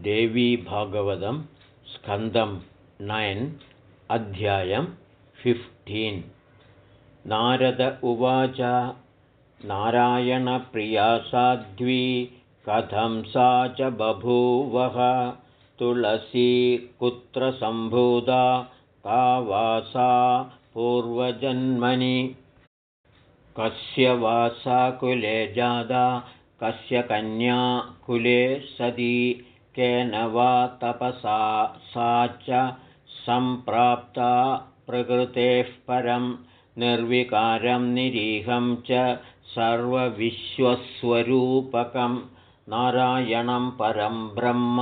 देवीभागवतं स्कन्दं नैन् अध्यायं फिफ्टीन् नारद उवाच नारायणप्रिया साध्वी कथं सा च बभूवः? तुलसी कुत्र सम्भूता? का वासा पूर्वजन्मनि? कस्य वासाकुले जादा? कस्य कन्या कुले सती केन वा तपसा सा च सम्प्राप्ता प्रकृतेः परं निर्विकारं निरीहं च सर्वविश्वस्वरूपकं। नारायणं परं ब्रह्म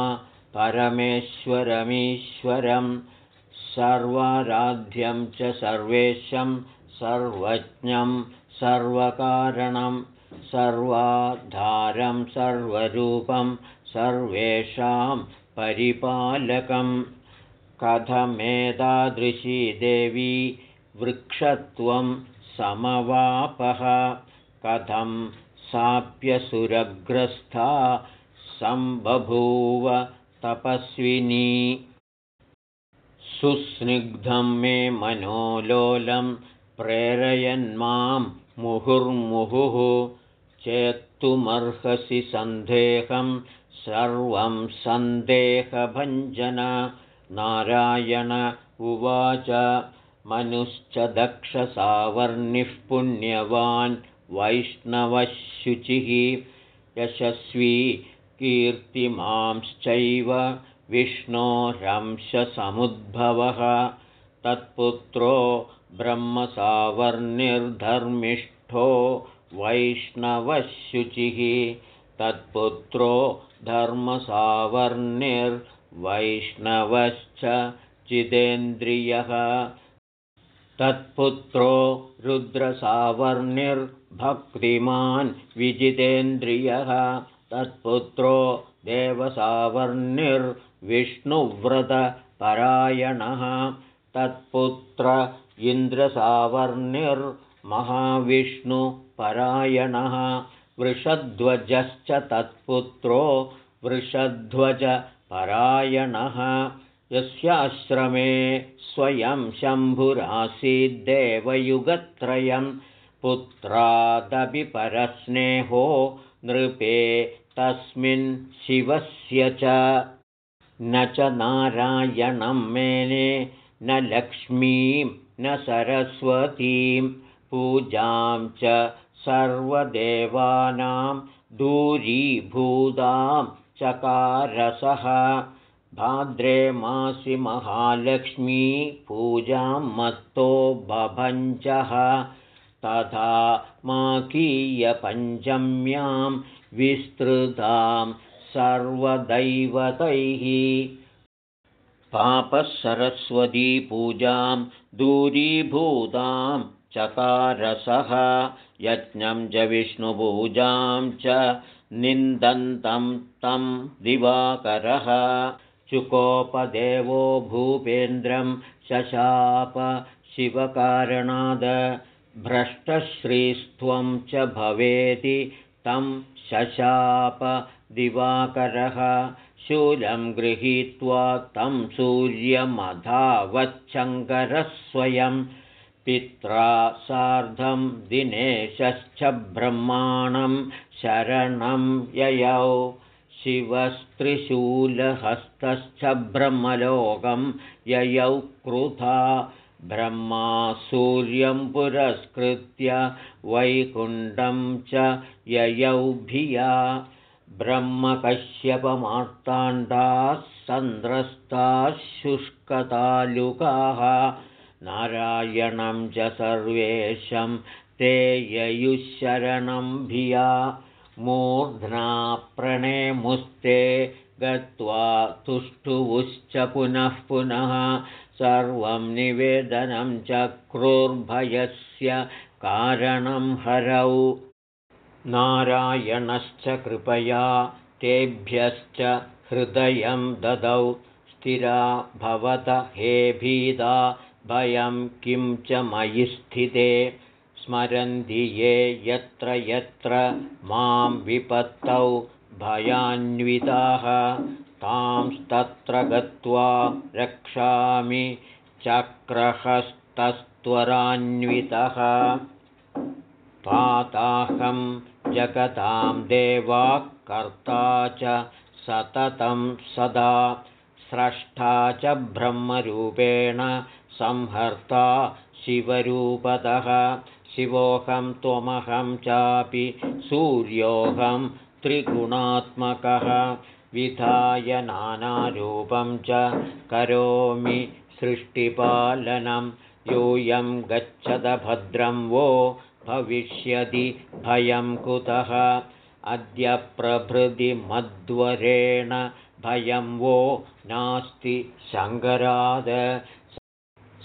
परमेश्वरमीश्वरं सर्वाराध्यं च सर्वेशं सर्वज्ञं सर्वकारणं सर्वाधारं सर्वरूपं सर्वेषां परिपालकं कथमेतादृशी देवी वृक्षत्वं समवापः। कथं साप्यसुरग्रस्था सम्बभूव तपस्विनी। सुस्निग्धं मे मनोलोलं प्रेरयन्मां मुहुर्मुहुः। चेत्तुमर्हसि सन्देहं सर्वं सन्देहभञ्जन। नारायण उवाच मनुश्च दक्षसावर्णिः पुण्यवान् वैष्णवशुचिः यशस्वी कीर्तिमांश्चैव विष्णोरंशसमुद्भवः। तत्पुत्रो ब्रह्मसावर्णिर्धर्मिष्ठो वैष्णवशुचिः तत्पुत्रो धर्मसावर्णिर्वैष्णवश्च चिदेन्द्रियः तत्पुत्रो रुद्रसावर्णिर्भक्तिमान् विजितेन्द्रियः। तत्पुत्रो देवसावर्णिर्विष्णुव्रतपरायणः तत्पुत्र इन्द्रसावर्णिर्महाविष्णुपरायणः वृषध्वजश्च तत्पुत्रो वृषध्वजपरायणः यस्याश्रमे स्वयं शम्भुरासीद्देवयुगत्रयं पुत्रादपि परस्नेहो नृपे तस्मिन् शिवस्य च। न च नारायणं मेने न लक्ष्मीं न सरस्वतीं पूजां च सर्वदेवानां दूरीभूतां चकारसः भाद्रे मासि महालक्ष्मी पूजां मत्तो बभञ्चः तथा माकीयपञ्चम्यां विस्तृतां सर्वदैवतैः पापसरस्वतीपूजां दूरीभूतां चकारसः यज्ञं च विष्णुपूजां च निन्दन्तं तं दिवाकरः। चुकोपदेवो भूपेन्द्रं शशाप शिवकारणाद् भ्रष्टश्रीस्त्वं च भवेति तं शशाप दिवाकरः। शूलं गृहीत्वा तं सूर्यमधावच्छङ्करस्वयं पित्रा सार्धं दिनेशश्च ब्रह्माणं शरणं ययौ। शिवस्त्रिशूलहस्तश्च ब्रह्मलोकं ययौ क्रुधा। ब्रह्मा सूर्यं पुरस्कृत्य वैकुण्ठं च ययौ भिया। ब्रह्मकश्यपमार्ताण्डाः सन्द्रस्ताः शुष्कतालुकाः नारायणं च सर्वेशं ते ययुशरणं भिया। मूर्ध्ना प्रणेमुस्ते गत्वा तुष्टुवुश्च पुनः पुनः सर्वं निवेदनं चक्रुर्भयस्य कारणं हरौ। नारायणश्च कृपया तेभ्यश्च हृदयं ददौ। स्थिरा भवत हे भीदा भयं किं च मयि स्थिते? स्मरन्ति ये यत्र यत्र मां विपत्तौ भयान्विताः। तांस्तत्र गत्वा रक्षामि चक्रहस्तस्त्वरान्वितः। पाताहं जगतां देवाः कर्ता च सततं सदा। स्रष्टा च ब्रह्मरूपेण संहर्ता शिवरूपतः। शिवोऽहं त्वमहं चापि सूर्योऽहं त्रिगुणात्मकः। विधाय नानारूपं च करोमि सृष्टिपालनं। यूयं गच्छदभद्रं वो भविष्यति भयं कुतः? अद्य प्रभृति मध्वरेण भयं वो नास्ति शङ्कराद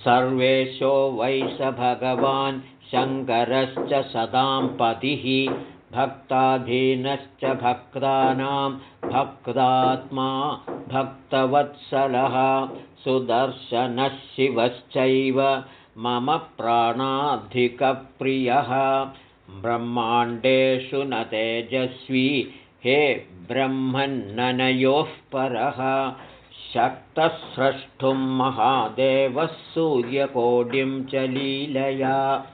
सर्वेशो वै स भगवान् शङ्करश्च सदां पतिः भक्ताधीनश्च भक्तानां भक्तात्मा भक्तवत्सलः सुदर्शनः शिवश्चैव मम प्राणाधिकप्रियः। ब्रह्माण्डेषु न तेजस्वी हे ब्रह्मन्ननयोः परः शक्तस्रष्टुं महादेवः सूर्यकोटिं च लीलया।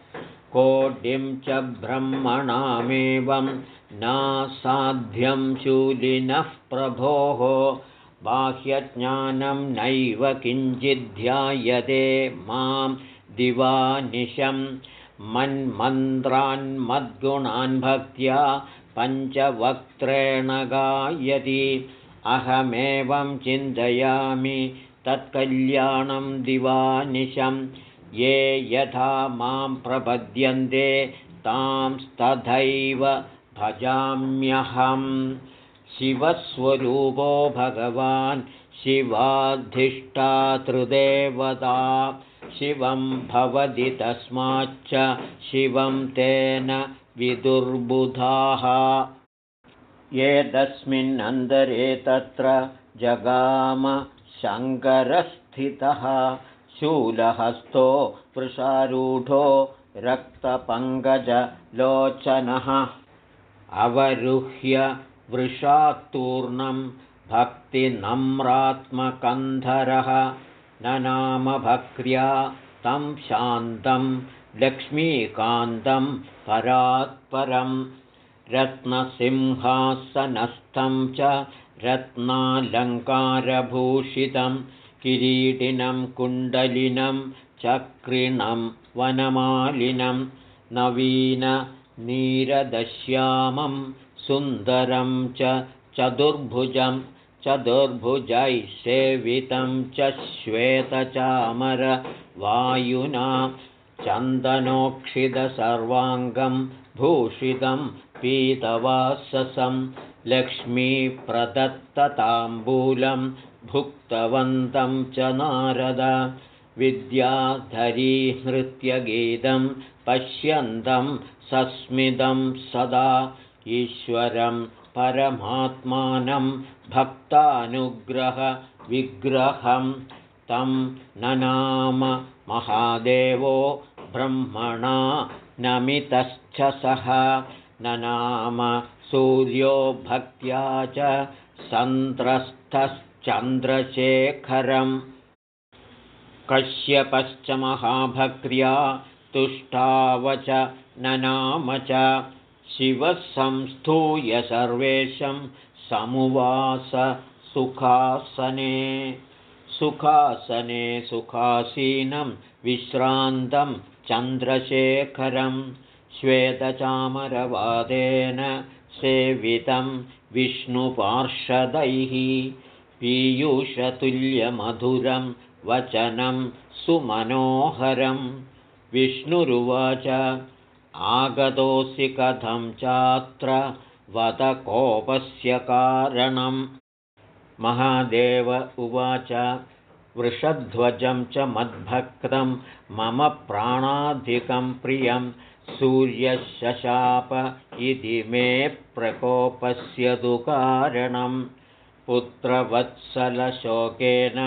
कोटिं च ब्रह्मणामेवं नासाध्यं शूलिनः प्रभोः। बाह्यज्ञानं नैव किञ्चिद्ध्यायते मां दिवानिशं। मन्मन्त्रान्मद्गुणान् भक्त्या पञ्चवक्त्रेण गायति अहमेवं चिन्तयामि तत्कल्याणं दिवानिशं। ये यथा मां प्रपद्यन्ते तांस्तथैव भजाम्यहम्। शिवस्वरूपो भगवान् शिवाधिष्ठातृदेवता। शिवं भवति तस्माच्च शिवं तेन विदुर्बुधाः एतस्मिन्नन्तरे तत्र जगाम शङ्करस्थितः। शूलहस्तो वृषारूढो रक्तपङ्कजलोचनः। अवरुह्य वृषात्तूर्णं भक्तिनम्रात्मकन्धरः। ननामभक्र्या तं शान्तं लक्ष्मीकान्तं परात्परं रत्नसिंहासनस्थं च रत्नालङ्कारभूषितं किरीटिनं कुण्डलिनं चक्रिणं वनमालिनं नवीननीरदश्यामं सुन्दरं च चतुर्भुजं चतुर्भुजैः सेवितं च श्वेतचामरवायुना चन्दनोक्षितसर्वाङ्गं भूषितं पीतवाससं लक्ष्मीप्रदत्तताम्बूलं भुक्तवन्तं च नारद। विद्याधरी नृत्यगीतं पश्यन्तं सस्मितं सदा ईश्वरं परमात्मानं भक्तानुग्रहविग्रहं तं ननाम महादेवो ब्रह्मणा नमितश्च सः ननाम सूर्यो भक्त्या च सन्त्रस्थश्चन्द्रशेखरम् कश्यपश्च महाभक्र्या तुष्टावच ननाम च शिवः संस्थूय सर्वेशं समुवास सुखासने। सुखासने विश्रान्तं चन्द्रशेखरं श्वेतचामरवादेन सेवितं विष्णुपार्षदैः। पीयूषतुल्यमधुरं वचनं सुमनोहरं। विष्णुरुवाच आगतोऽसि कथं चात्र वदकोपस्य कारणं महादेव उवाच वृषध्वजं च मद्भक्तं मम प्राणाधिकं प्रियं सूर्यशशाप इति मे प्रकोपस्य तु कारणं पुत्रवत्सलशोकेन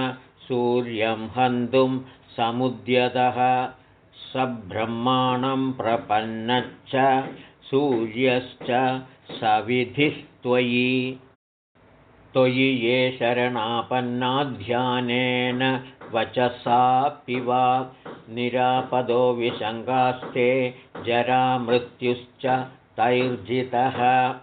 सूर्यं हन्तुं समुद्यतः। सब्रह्माणं प्रपन्नश्च सूर्यश्च सविधिः त्वयि त्वयि ये शरणापन्नाध्यानेन वचसापि वा निरापदो विशङ्गास्ते जरामृत्युश्च तैर्जितः।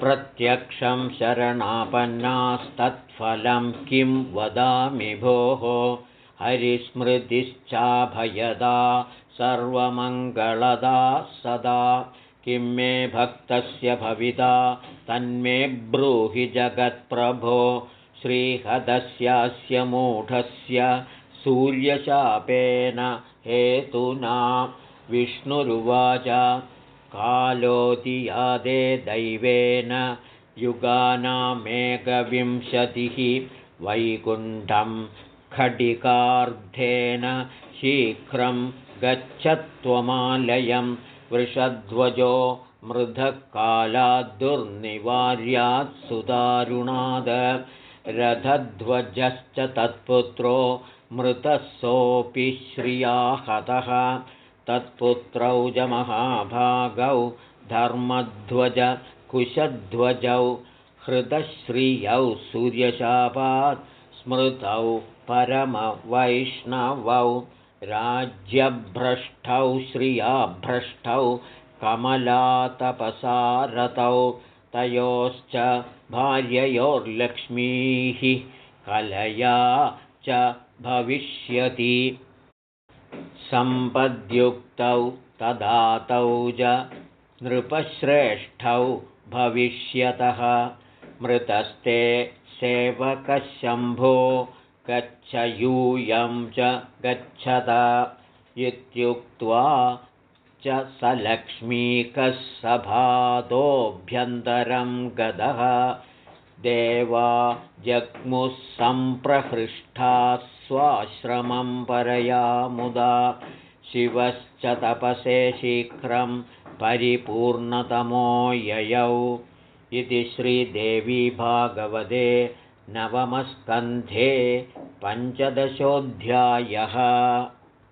प्रत्यक्षं शरणापन्नास्तत्फलं किं वदामि भोः? हरिस्मृतिश्चाभयदा सर्वमङ्गलदा सदा। किं मे भक्तस्य भविता तन्मे ब्रूहि जगत्प्रभो। श्रीहदस्यास्य मूढस्य सूर्यशापेन हेतुना। विष्णुरुवाच कालोतियादे दैवेन युगानामेकविंशतिः वैकुण्ठं खडिकार्धेन शीघ्रं गच्छत्वमालयं वृषध्वजो मृधकालाद्दुर्निवार्यात् सुदारुणाद रथध्वजश्च तत्पुत्रो मृतः श्रियाहतः। तत्पुत्रौ च महाभागौ धर्मध्वज कुशध्वजौ हृतश्रियौ सूर्यशापात् स्मृतौ परमवैष्णवौ राज्यभ्रष्टौ श्रियाभ्रष्टौ कमलातपसारतौ तयोश्च भार्ययोर्लक्ष्मीः कलया च भविष्यति। सम्पद्युक्तौ तदातौ च नृपश्रेष्ठौ भविष्यतः। मृतस्ते सेवकशम्भो गच्छ यूयं च गच्छत। इत्युक्त्वा च स लक्ष्मीकः सभातोऽभ्यन्तरं गतः देवा जग्मुः सम्प्रहृष्टाः स्वाश्रमं परया मुदा शिवश्च तपसे शीघ्रं परिपूर्णतमो ययौ। इति श्रीदेवी भागवते नवमस्कन्धे पञ्चदशोऽध्यायः